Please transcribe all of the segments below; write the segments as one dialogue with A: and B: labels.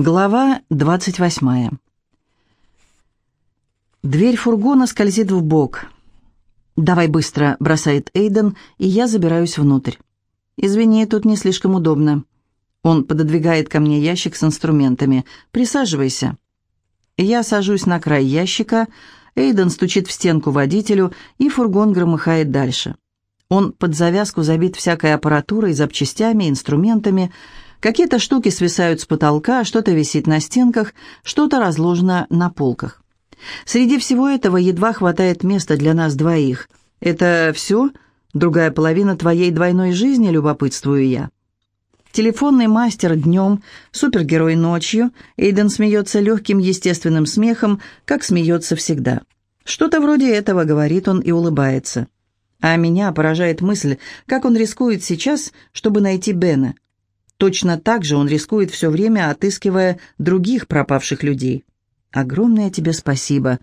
A: Глава 28. Дверь фургона скользит в бок. «Давай быстро», — бросает Эйден, и я забираюсь внутрь. «Извини, тут не слишком удобно». Он пододвигает ко мне ящик с инструментами. «Присаживайся». Я сажусь на край ящика, Эйден стучит в стенку водителю, и фургон громыхает дальше. Он под завязку забит всякой аппаратурой, запчастями, инструментами, Какие-то штуки свисают с потолка, что-то висит на стенках, что-то разложено на полках. Среди всего этого едва хватает места для нас двоих. Это все? Другая половина твоей двойной жизни, любопытствую я. Телефонный мастер днем, супергерой ночью. Эйден смеется легким естественным смехом, как смеется всегда. Что-то вроде этого, говорит он и улыбается. А меня поражает мысль, как он рискует сейчас, чтобы найти Бена. Точно так же он рискует все время, отыскивая других пропавших людей. Огромное тебе спасибо.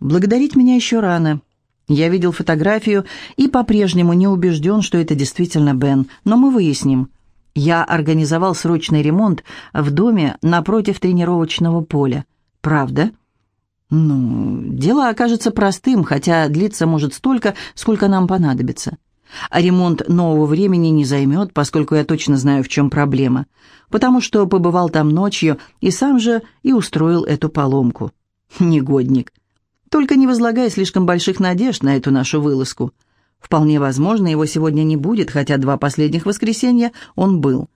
A: Благодарить меня еще рано. Я видел фотографию и по-прежнему не убежден, что это действительно Бен, но мы выясним. Я организовал срочный ремонт в доме напротив тренировочного поля. Правда? Ну, дело окажется простым, хотя длиться может столько, сколько нам понадобится. А ремонт нового времени не займет, поскольку я точно знаю, в чем проблема. Потому что побывал там ночью и сам же и устроил эту поломку. Негодник. Только не возлагай слишком больших надежд на эту нашу вылазку. Вполне возможно, его сегодня не будет, хотя два последних воскресенья он был.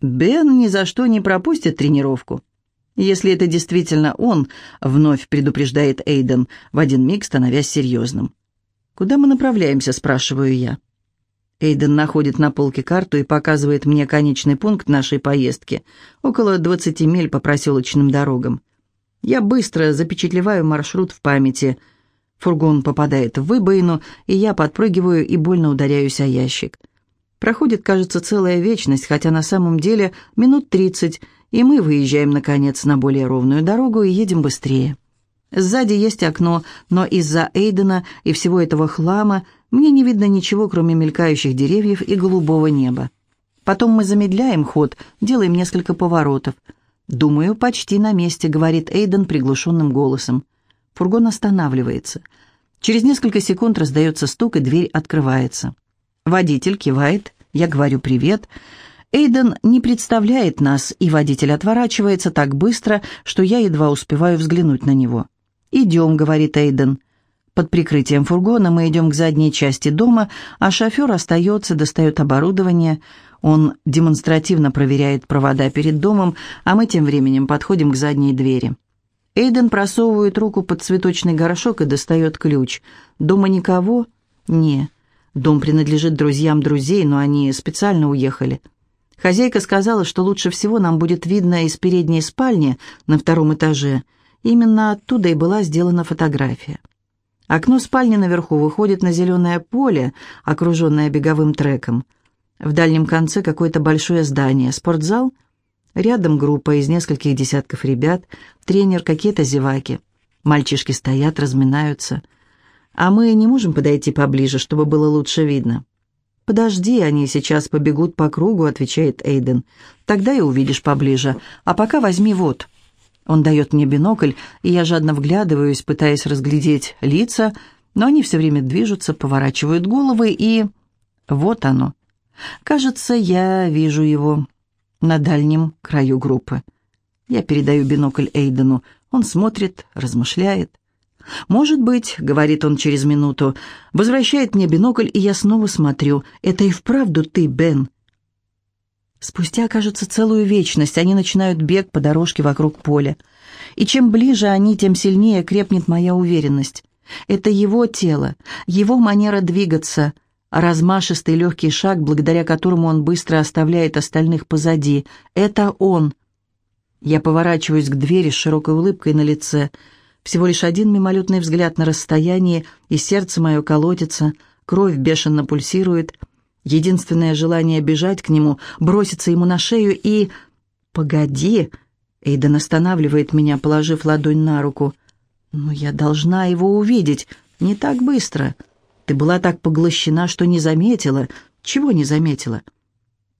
A: Бен ни за что не пропустит тренировку. Если это действительно он, вновь предупреждает Эйден, в один миг становясь серьезным. «Куда мы направляемся?» – спрашиваю я. Эйден находит на полке карту и показывает мне конечный пункт нашей поездки, около 20 миль по проселочным дорогам. Я быстро запечатлеваю маршрут в памяти. Фургон попадает в выбоину, и я подпрыгиваю и больно ударяюсь о ящик. Проходит, кажется, целая вечность, хотя на самом деле минут тридцать, и мы выезжаем, наконец, на более ровную дорогу и едем быстрее. Сзади есть окно, но из-за Эйдена и всего этого хлама мне не видно ничего, кроме мелькающих деревьев и голубого неба. Потом мы замедляем ход, делаем несколько поворотов. «Думаю, почти на месте», — говорит Эйден приглушенным голосом. Фургон останавливается. Через несколько секунд раздается стук, и дверь открывается. Водитель кивает, я говорю «привет». Эйден не представляет нас, и водитель отворачивается так быстро, что я едва успеваю взглянуть на него. «Идем», — говорит Эйден. Под прикрытием фургона мы идем к задней части дома, а шофер остается, достает оборудование. Он демонстративно проверяет провода перед домом, а мы тем временем подходим к задней двери. Эйден просовывает руку под цветочный горшок и достает ключ. Дома никого? Не. Дом принадлежит друзьям друзей, но они специально уехали. Хозяйка сказала, что лучше всего нам будет видно из передней спальни на втором этаже – Именно оттуда и была сделана фотография. Окно спальни наверху выходит на зеленое поле, окруженное беговым треком. В дальнем конце какое-то большое здание, спортзал. Рядом группа из нескольких десятков ребят, тренер, какие-то зеваки. Мальчишки стоят, разминаются. А мы не можем подойти поближе, чтобы было лучше видно. «Подожди, они сейчас побегут по кругу», — отвечает Эйден. «Тогда и увидишь поближе. А пока возьми вот». Он дает мне бинокль, и я жадно вглядываюсь, пытаясь разглядеть лица, но они все время движутся, поворачивают головы, и... Вот оно. Кажется, я вижу его на дальнем краю группы. Я передаю бинокль Эйдену. Он смотрит, размышляет. «Может быть», — говорит он через минуту, возвращает мне бинокль, и я снова смотрю. «Это и вправду ты, Бен». Спустя, кажется, целую вечность они начинают бег по дорожке вокруг поля. И чем ближе они, тем сильнее крепнет моя уверенность. Это его тело, его манера двигаться, размашистый легкий шаг, благодаря которому он быстро оставляет остальных позади. Это он. Я поворачиваюсь к двери с широкой улыбкой на лице. Всего лишь один мимолетный взгляд на расстоянии, и сердце мое колотится, кровь бешено пульсирует — Единственное желание бежать к нему, броситься ему на шею и... «Погоди!» Эйден останавливает меня, положив ладонь на руку. «Но я должна его увидеть. Не так быстро. Ты была так поглощена, что не заметила. Чего не заметила?»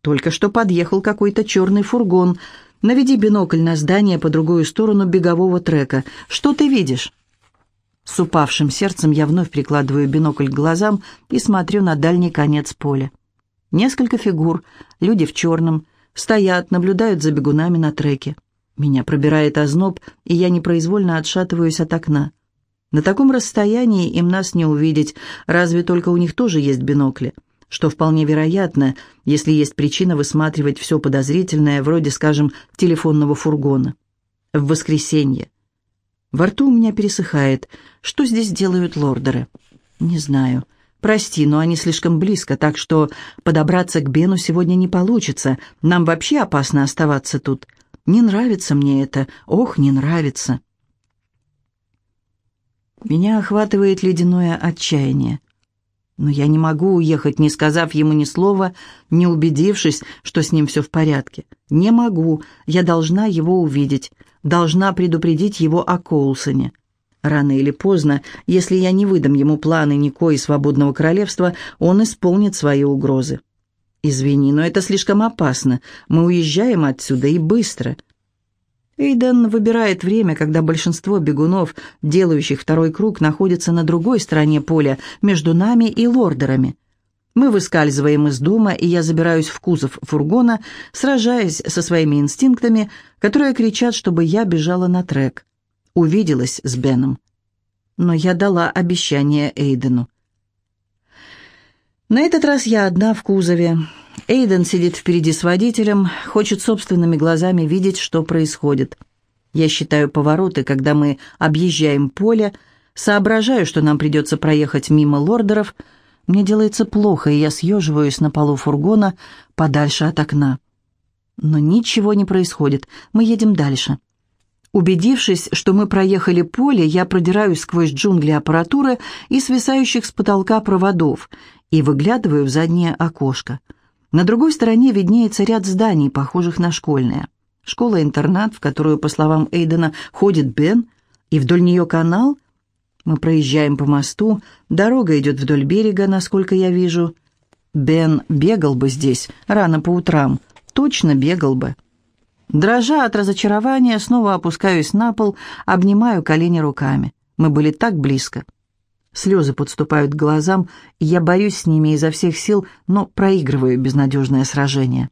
A: «Только что подъехал какой-то черный фургон. Наведи бинокль на здание по другую сторону бегового трека. Что ты видишь?» С упавшим сердцем я вновь прикладываю бинокль к глазам и смотрю на дальний конец поля. Несколько фигур, люди в черном, стоят, наблюдают за бегунами на треке. Меня пробирает озноб, и я непроизвольно отшатываюсь от окна. На таком расстоянии им нас не увидеть, разве только у них тоже есть бинокли, что вполне вероятно, если есть причина высматривать все подозрительное, вроде, скажем, телефонного фургона. В воскресенье. Во рту у меня пересыхает. Что здесь делают лордеры? Не знаю. Прости, но они слишком близко, так что подобраться к Бену сегодня не получится. Нам вообще опасно оставаться тут. Не нравится мне это. Ох, не нравится. Меня охватывает ледяное отчаяние. Но я не могу уехать, не сказав ему ни слова, не убедившись, что с ним все в порядке. Не могу. Я должна его увидеть. Должна предупредить его о Коулсоне. Рано или поздно, если я не выдам ему планы Нико и Свободного Королевства, он исполнит свои угрозы. «Извини, но это слишком опасно. Мы уезжаем отсюда и быстро». Эйден выбирает время, когда большинство бегунов, делающих второй круг, находятся на другой стороне поля, между нами и лордерами. Мы выскальзываем из дома, и я забираюсь в кузов фургона, сражаясь со своими инстинктами, которые кричат, чтобы я бежала на трек. Увиделась с Беном. Но я дала обещание Эйдену. На этот раз я одна в кузове. Эйден сидит впереди с водителем, хочет собственными глазами видеть, что происходит. Я считаю повороты, когда мы объезжаем поле, соображаю, что нам придется проехать мимо лордеров. Мне делается плохо, и я съеживаюсь на полу фургона подальше от окна. Но ничего не происходит, мы едем дальше. Убедившись, что мы проехали поле, я продираюсь сквозь джунгли аппаратуры и свисающих с потолка проводов и выглядываю в заднее окошко. На другой стороне виднеется ряд зданий, похожих на школьные. Школа-интернат, в которую, по словам Эйдена, ходит Бен, и вдоль нее канал. Мы проезжаем по мосту, дорога идет вдоль берега, насколько я вижу. Бен бегал бы здесь рано по утрам, точно бегал бы. Дрожа от разочарования, снова опускаюсь на пол, обнимаю колени руками. Мы были так близко. Слезы подступают к глазам, я борюсь с ними изо всех сил, но проигрываю безнадежное сражение.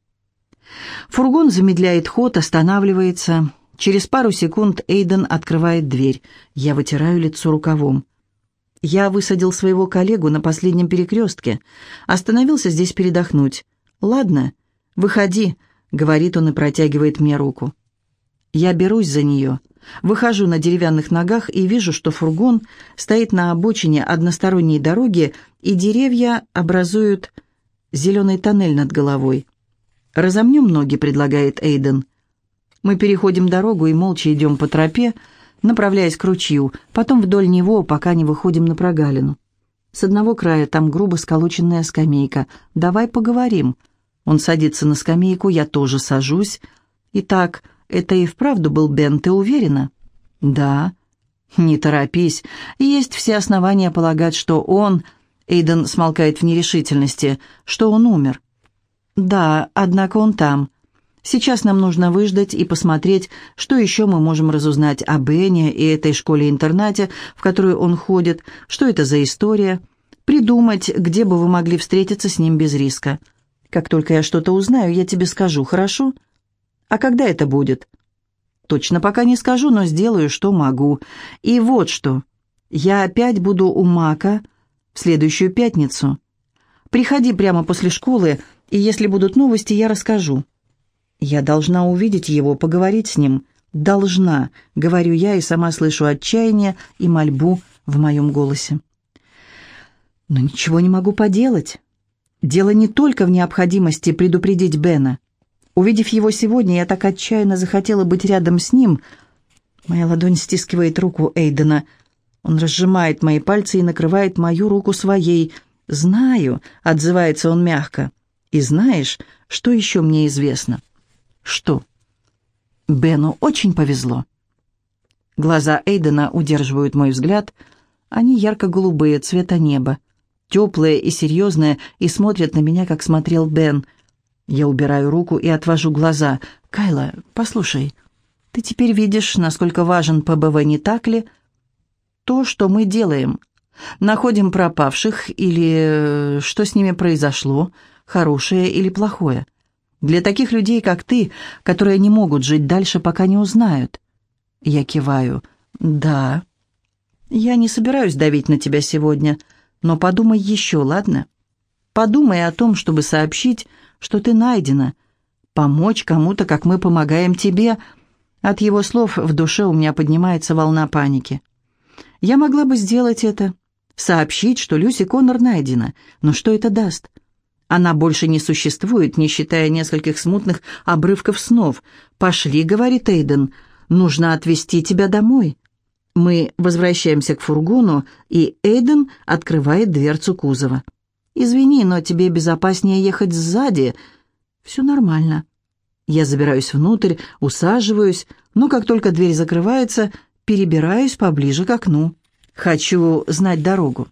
A: Фургон замедляет ход, останавливается. Через пару секунд Эйден открывает дверь. Я вытираю лицо рукавом. Я высадил своего коллегу на последнем перекрестке. Остановился здесь передохнуть. «Ладно, выходи», — говорит он и протягивает мне руку. Я берусь за нее — Выхожу на деревянных ногах и вижу, что фургон стоит на обочине односторонней дороги, и деревья образуют зеленый тоннель над головой. «Разомнем ноги», — предлагает Эйден. Мы переходим дорогу и молча идем по тропе, направляясь к ручью, потом вдоль него, пока не выходим на прогалину. С одного края там грубо сколоченная скамейка. «Давай поговорим». Он садится на скамейку, я тоже сажусь. Итак, это и вправду был Бен, ты уверена?» «Да». «Не торопись. Есть все основания полагать, что он...» Эйден смолкает в нерешительности. «Что он умер?» «Да, однако он там. Сейчас нам нужно выждать и посмотреть, что еще мы можем разузнать о Бене и этой школе-интернате, в которую он ходит, что это за история, придумать, где бы вы могли встретиться с ним без риска. Как только я что-то узнаю, я тебе скажу, хорошо?» А когда это будет? Точно пока не скажу, но сделаю, что могу. И вот что. Я опять буду у Мака в следующую пятницу. Приходи прямо после школы, и если будут новости, я расскажу. Я должна увидеть его, поговорить с ним. Должна, говорю я, и сама слышу отчаяние и мольбу в моем голосе. Но ничего не могу поделать. Дело не только в необходимости предупредить Бена. Увидев его сегодня, я так отчаянно захотела быть рядом с ним. Моя ладонь стискивает руку Эйдена. Он разжимает мои пальцы и накрывает мою руку своей. «Знаю», — отзывается он мягко. «И знаешь, что еще мне известно?» «Что?» Бену очень повезло. Глаза Эйдена удерживают мой взгляд. Они ярко-голубые, цвета неба. Теплые и серьезные, и смотрят на меня, как смотрел Бен — я убираю руку и отвожу глаза. «Кайла, послушай, ты теперь видишь, насколько важен ПБВ, не так ли? То, что мы делаем. Находим пропавших или что с ними произошло, хорошее или плохое. Для таких людей, как ты, которые не могут жить дальше, пока не узнают». Я киваю. «Да». «Я не собираюсь давить на тебя сегодня, но подумай еще, ладно? Подумай о том, чтобы сообщить, что ты найдена, помочь кому-то, как мы помогаем тебе». От его слов в душе у меня поднимается волна паники. Я могла бы сделать это, сообщить, что Люси Коннор найдена, но что это даст? Она больше не существует, не считая нескольких смутных обрывков снов. «Пошли», — говорит Эйден, — «нужно отвезти тебя домой». Мы возвращаемся к фургону, и Эйден открывает дверцу кузова. «Извини, но тебе безопаснее ехать сзади», все нормально. Я забираюсь внутрь, усаживаюсь, но как только дверь закрывается, перебираюсь поближе к окну. Хочу знать дорогу.